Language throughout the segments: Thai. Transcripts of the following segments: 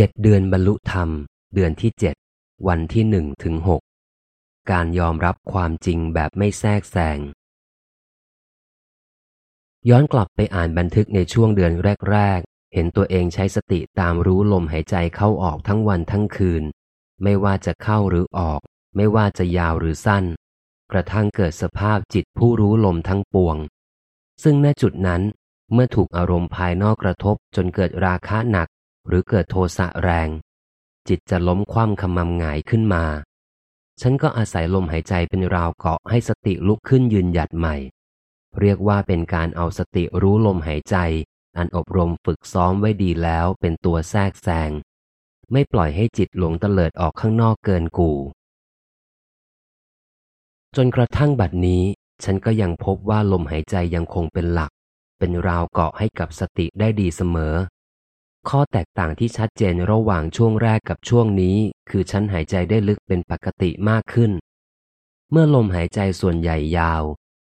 เจ็ดเดือนบรรลุธรรม เดือนที่เจ็ดวันที่หนึ่งถึงหกการยอมรับความจริงแบบไม่แทรกแซง ย้อนกลับไปอ่านบันทึกในช่วงเดือนแรก ๆ เห็นตัวเองใช้สติตามรู้ลมหายใจเข้าออกทั้งวันทั้งคืน ไม่ว่าจะเข้าหรือออก ไม่ว่าจะยาวหรือสั้น กระทั่งเกิดสภาพจิตผู้รู้ลมทั้งปวง ซึ่งณจุดนั้นเมื่อถูกอารมณ์ภายนอกกระทบจนเกิดราคะหนัก หรือเกิดโทสะแรง จิตจะล้มคว่ำขมำหงายขึ้นมา ฉันก็อาศัยลมหายใจเป็นราวเกาะให้สติลุกขึ้นยืนหยัดใหม่ เรียกว่าเป็นการเอาสติรู้ลมหายใจ อันอบรมฝึกซ้อมไว้ดีแล้วเป็นตัวแทรกแซง ไม่ปล่อยให้จิตหลงเตลิดออกข้างนอกเกินกูจนกระทั่งบัดนี้ ฉันก็ยังพบว่าลมหายใจยังคงเป็นหลัก เป็นราวเกาะให้กับสติได้ดีเสมอ ข้อแตกต่างที่ชัดเจนระหว่างช่วงแรกกับช่วงนี้ คือฉันหายใจได้ลึกเป็นปกติมากขึ้น เมื่อลมหายใจส่วนใหญ่ยาว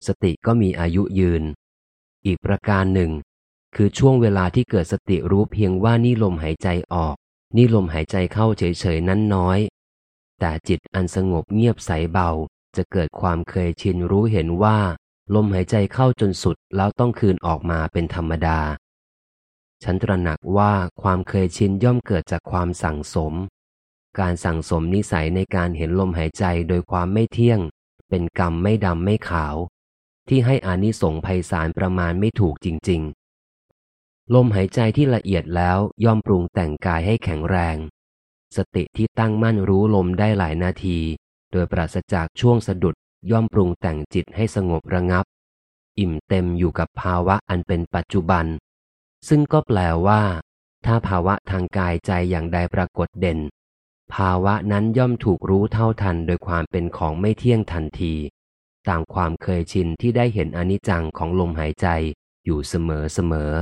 สติก็มีอายุยืน อีกประการหนึ่ง คือช่วงเวลาที่เกิดสติรู้เพียงว่านี่ลมหายใจออก นี่ลมหายใจเข้าเฉยๆนั้นน้อย แต่จิตอันสงบเงียบใสเบาจะเกิดความเคยชินรู้เห็นว่า ลมหายใจเข้าจนสุดแล้วต้องคืนออกมาเป็นธรรมดา ฉันตระหนักว่าความเคยชินย่อมเกิดจากความสั่งสม การสั่งสมนิสัยในการเห็นลมหายใจโดยความไม่เที่ยง เป็นกรรมไม่ดำไม่ขาว ที่ให้อานิสงส์ไพศาลประมาณไม่ถูกจริง ๆ ลมหายใจที่ละเอียดแล้วย่อมปรุงแต่งกายให้แข็งแรง สติที่ตั้งมั่นรู้ลมได้หลายนาที โดยปราศจากช่วงสะดุดย่อมปรุงแต่งจิตให้สงบระงับ อิ่มเต็มอยู่กับภาวะอันเป็นปัจจุบัน ซึ่งก็แปลว่า ถ้าภาวะทางกายใจอย่างใดปรากฏเด่น ภาวะนั้นย่อมถูกรู้เท่าทันโดยความเป็นของไม่เที่ยงทันที ตามความเคยชินที่ได้เห็นอนิจจังของลมหายใจอยู่เสมอเสมอ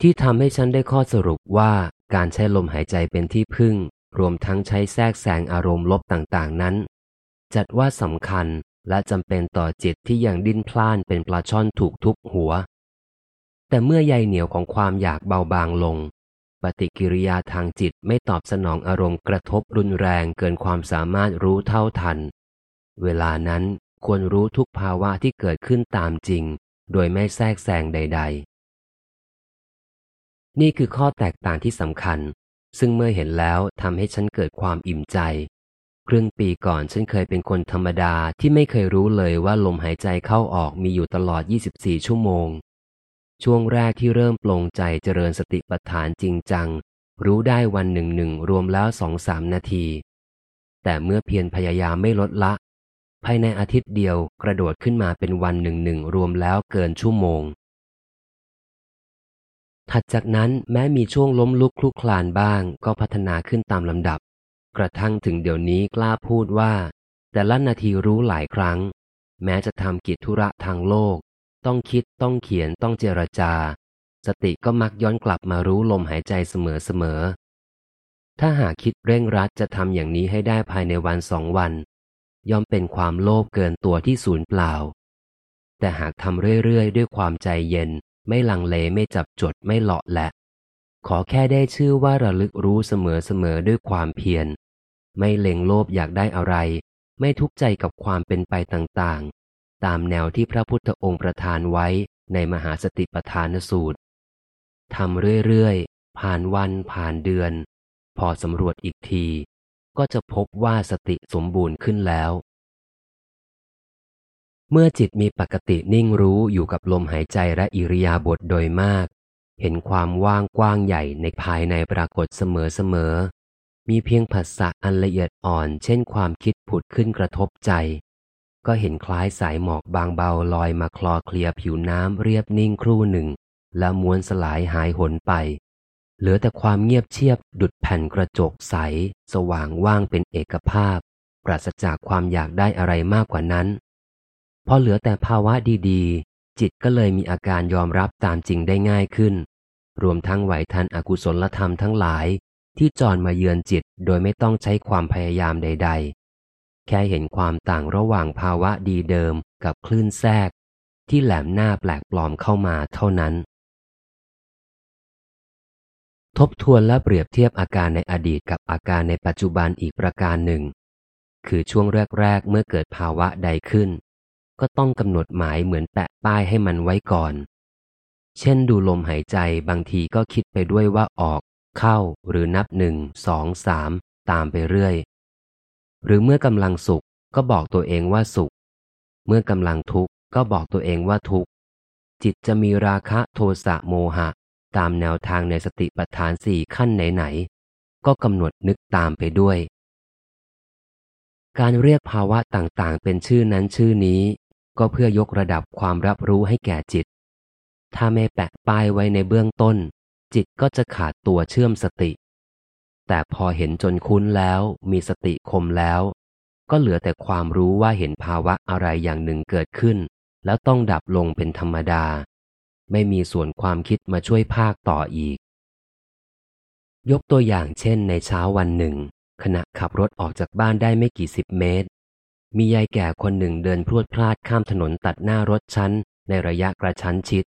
ที่ทำให้ฉันได้ข้อสรุปว่าการใช้ลมหายใจเป็นที่พึ่ง รวมทั้งใช้แทรกแซงอารมณ์ลบต่างๆนั้น จัดว่าสำคัญและจำเป็นต่อจิตที่ยังดิ้นพล่านเป็นปลาช่อนถูกทุบหัว แต่เมื่อใยเหนียวของความอยากเบาบางลง ปฏิกิริยาทางจิตไม่ตอบสนองอารมณ์กระทบรุนแรงเกินความสามารถรู้เท่าทัน เวลานั้นควรรู้ทุกภาวะที่เกิดขึ้นตามจริง โดยไม่แทรกแซงใด ๆ นี่คือข้อแตกต่างที่สำคัญ ซึ่งเมื่อเห็นแล้วทำให้ฉันเกิดความอิ่มใจ ครึ่งปีก่อนฉันเคยเป็นคนธรรมดาที่ไม่เคยรู้เลยว่าลมหายใจเข้าออกมีอยู่ตลอด 24 ชั่วโมง ช่วงแรกที่เริ่มปลงใจเจริญสติปัฏฐานจริงจัง รู้ได้วันหนึ่งหนึ่งรวมแล้วสองสามนาที แต่เมื่อเพียรพยายามไม่ลดละ ภายในอาทิตย์เดียวกระโดดขึ้นมาเป็นวันหนึ่งหนึ่งรวมแล้วเกินชั่วโมง ถัดจากนั้นแม้มีช่วงล้มลุกคลุกคลานบ้างก็พัฒนาขึ้นตามลำดับ กระทั่งถึงเดี๋ยวนี้กล้าพูดว่า แต่ละนาทีรู้หลายครั้ง แม้จะทำกิจธุระทางโลก ต้องคิดต้องเขียนต้องเจรจา สติก็มักย้อนกลับมารู้ลมหายใจเสมอๆถ้าหากคิดเร่งรัดจะทำอย่างนี้ให้ได้ภายในวันสองวัน ย่อมเป็นความโลภเกินตัวที่ศูนย์เปล่า แต่หากทำเรื่อยๆ ด้วยความใจเย็น ไม่ลังเลไม่จับจดไม่เลาะแหละ ขอแค่ได้ชื่อว่าระลึกรู้เสมอๆด้วยความเพียรไม่เล็งโลภอยากได้อะไร ไม่ทุกข์ใจกับความเป็นไปต่างๆ ตามแนวที่พระพุทธองค์ประทานไว้ในมหาสติปัฏฐานสูตรทำเรื่อยๆ ผ่านวันผ่านเดือน พอสำรวจอีกที ก็จะพบว่าสติสมบูรณ์ขึ้นแล้ว เมื่อจิตมีปกตินิ่งรู้อยู่กับลมหายใจและอิริยาบถโดยมาก เห็นความว่างกว้างใหญ่ในภายในปรากฏเสมอๆ มีเพียงผัสสะอันละเอียดอ่อน เช่นความคิดผุดขึ้นกระทบใจ ก็เห็นคล้ายสายหมอกบางเบาลอยมาคลอเคลียผิวน้ำเรียบนิ่งครู่หนึ่ง แล้วม้วนสลายหายหนไป เหลือแต่ความเงียบเชียบดุดแผ่นกระจกใส สว่างว่างเป็นเอกภาพ ปราศจากความอยากได้อะไรมากกว่านั้น พอเหลือแต่ภาวะดีๆ จิตก็เลยมีอาการยอมรับตามจริงได้ง่ายขึ้น รวมทั้งไหวทันอกุศลธรรมทั้งหลาย ที่จรมาเยือนจิตโดยไม่ต้องใช้ความพยายามใดๆ แค่เห็นความต่างระหว่างภาวะดีเดิมกับคลื่นแทรก ที่แหลมหน้าแปลกปลอมเข้ามาเท่านั้น ทบทวนและเปรียบเทียบอาการในอดีตกับอาการในปัจจุบันอีกประการหนึ่ง คือช่วงแรกๆ เมื่อเกิดภาวะใดขึ้น ก็ต้องกำหนดหมายเหมือนแปะป้ายให้มันไว้ก่อน เช่นดูลมหายใจบางทีก็คิดไปด้วยว่าออก เข้าหรือนับหนึ่งสองสามตามไปเรื่อย หรือเมื่อกำลังสุขก็บอกตัวเองว่าสุข เมื่อกำลังทุกข์ก็บอกตัวเองว่าทุกข์ จิตจะมีราคะโทสะโมหะ ตามแนวทางในสติปัฏฐานสี่ขั้นไหนๆ ก็กำหนดนึกตามไปด้วย การเรียกภาวะต่างๆ เป็นชื่อนั้นชื่อนี้ ก็เพื่อยกระดับความรับรู้ให้แก่จิต ถ้าไม่แปะป้ายไว้ในเบื้องต้น จิตก็จะขาดตัวเชื่อมสติ แต่พอเห็นจนคุ้นแล้ว มีสติคมแล้ว ก็เหลือแต่ความรู้ว่าเห็นภาวะอะไรอย่างหนึ่งเกิดขึ้น แล้วต้องดับลงเป็นธรรมดา ไม่มีส่วนความคิดมาช่วยภาคต่ออีก ยกตัวอย่างเช่นในเช้าวันหนึ่ง ขณะขับรถออกจากบ้านได้ไม่กี่สิบเมตร มียายแก่คนหนึ่งเดินพรวดพลาดข้ามถนนตัดหน้ารถฉันในระยะกระชั้นชิด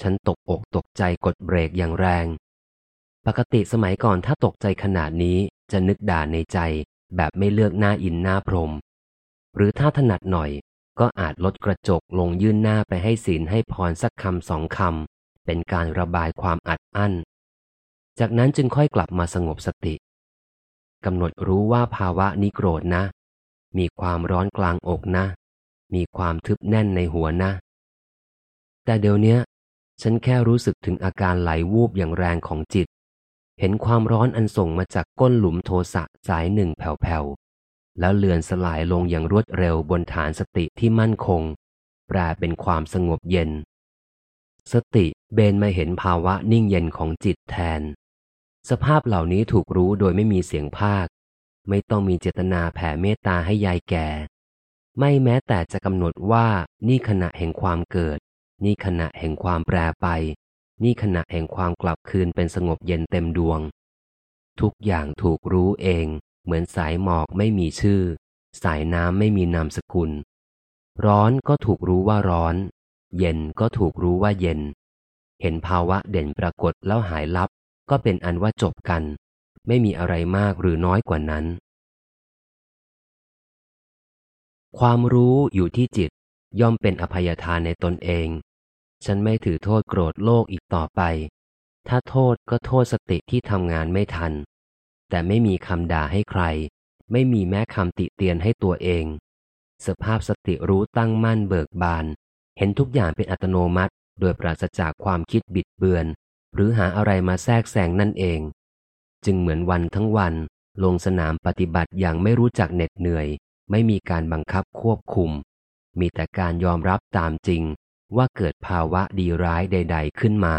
ฉันตกอกตกใจกดเบรกอย่างแรง ปกติสมัยก่อนถ้าตกใจขนาดนี้จะนึกด่าในใจ แบบไม่เลือกหน้าอินหน้าพรม หรือถ้าถนัดหน่อย ก็อาจลดกระจกลงยื่นหน้าไปให้ศีลให้พรสักคำสองคำ เป็นการระบายความอัดอั้น จากนั้นจึงค่อยกลับมาสงบสติกำหนดรู้ว่าภาวะนี้โกรธนะ มีความร้อนกลางอกนะ มีความทึบแน่นในหัวนะ แต่เดี๋ยวนี้ฉันแค่รู้สึกถึงอาการไหลวูบอย่างแรงของจิต เห็นความร้อนอันส่งมาจากก้นหลุมโทสะสายหนึ่งแผ่วๆ แล้วเลือนสลายลงอย่างรวดเร็วบนฐานสติที่มั่นคง แปลเป็นความสงบเย็น สติเบนมาเห็นภาวะนิ่งเย็นของจิตแทน สภาพเหล่านี้ถูกรู้โดยไม่มีเสียงภาค ไม่ต้องมีเจตนาแผ่เมตตาให้ยายแก่ ไม่แม้แต่จะกำหนดว่านี่ขณะแห่งความเกิด นี่ขณะแห่งความแปรไป นี่ขณะแห่งความกลับคืนเป็นสงบเย็นเต็มดวง ทุกอย่างถูกรู้เอง เหมือนสายหมอกไม่มีชื่อ สายน้ำไม่มีนามสกุล ร้อนก็ถูกรู้ว่าร้อน เย็นก็ถูกรู้ว่าเย็น เห็นภาวะเด่นปรากฏแล้วหายลับ ก็เป็นอันว่าจบกัน ไม่มีอะไรมากหรือน้อยกว่านั้น ความรู้อยู่ที่จิตย่อมเป็นอภัยทานในตนเอง ฉันไม่ถือโทษโกรธโลกอีกต่อไป ถ้าโทษก็โทษสติที่ทำงานไม่ทัน แต่ไม่มีคำด่าให้ใคร ไม่มีแม้คำติเตียนให้ตัวเอง สภาพสติรู้ตั้งมั่นเบิกบาน เห็นทุกอย่างเป็นอัตโนมัติ โดยปราศจากความคิดบิดเบือน หรือหาอะไรมาแทรกแซงนั่นเอง จึงเหมือนวันทั้งวัน ลงสนามปฏิบัติอย่างไม่รู้จักเหน็ดเหนื่อย ไม่มีการบังคับควบคุม มีแต่การยอมรับตามจริง ว่าเกิดภาวะดีร้ายใด ๆ ขึ้นมา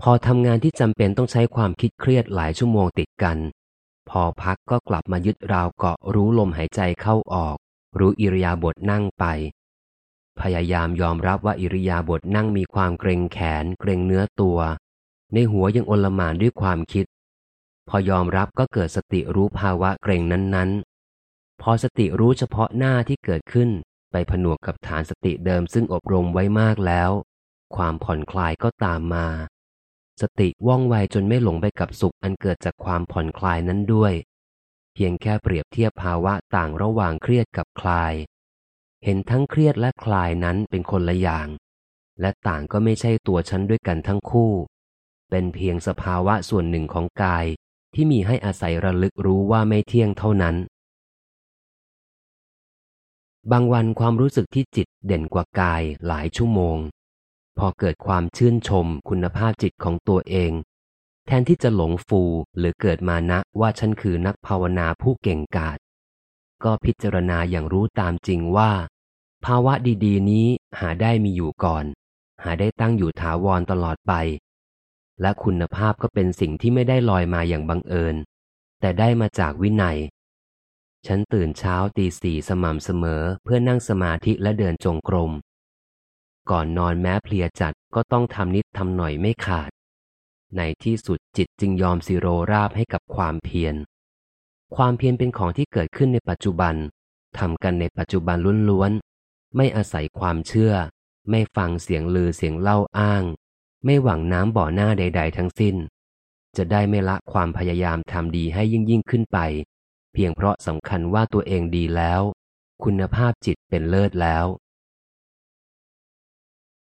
พอทำงานที่จำเป็นต้องใช้ความคิดเครียดหลายชั่วโมงติดกัน พอพักก็กลับมายึดราวเกาะรู้ลมหายใจเข้าออก รู้อิริยาบถนั่งไป พยายามยอมรับว่าอิริยาบถนั่งมีความเกรงแขน เกรงเนื้อตัว ในหัวยังอลหม่านด้วยความคิด พอยอมรับก็เกิดสติรู้ภาวะเกรงนั้นๆพอสติรู้เฉพาะหน้าที่เกิดขึ้น ไปผนวกกับฐานสติเดิมซึ่งอบรมไว้มากแล้ว ความผ่อนคลายก็ตามมา สติว่องไวจนไม่หลงไปกับสุขอันเกิดจากความผ่อนคลายนั้นด้วย เพียงแค่เปรียบเทียบภาวะต่างระหว่างเครียดกับคลาย เห็นทั้งเครียดและคลายนั้นเป็นคนละอย่าง และต่างก็ไม่ใช่ตัวฉันด้วยกันทั้งคู่ เป็นเพียงสภาวะส่วนหนึ่งของกายที่มีให้อาศัยระลึกรู้ว่าไม่เที่ยงเท่านั้น บางวันความรู้สึกที่จิตเด่นกว่ากายหลายชั่วโมง พอเกิดความชื่นชมคุณภาพจิตของตัวเอง แทนที่จะหลงฟูหรือเกิดมานะว่าฉันคือนักภาวนาผู้เก่งกาจก็พิจารณาอย่างรู้ตามจริงว่า ภาวะดี ๆ นี้หาได้มีอยู่ก่อน หาได้ตั้งอยู่ถาวรตลอดไป และคุณภาพก็เป็นสิ่งที่ไม่ได้ลอยมาอย่างบังเอิญ แต่ได้มาจากวินัย ฉันตื่นเช้าตีสี่สม่ำเสมอเพื่อนั่งสมาธิและเดินจงกรม ก่อนนอนแม้เพลียจัดก็ต้องทำนิดทำหน่อยไม่ขาด ในที่สุดจิตจึงยอมสิโรราบให้กับความเพียร ความเพียรเป็นของที่เกิดขึ้นในปัจจุบันทำกันในปัจจุบันล้วนๆ ไม่อาศัยความเชื่อ ไม่ฟังเสียงลือเสียงเล่าอ้าง ไม่หวังน้ำบ่อหน้าใด ๆ ทั้งสิ้น จะได้ไม่ละความพยายามทำดีให้ยิ่งยิ่งขึ้นไป เพียงเพราะสำคัญว่าตัวเองดีแล้ว คุณภาพจิตเป็นเลิศแล้ว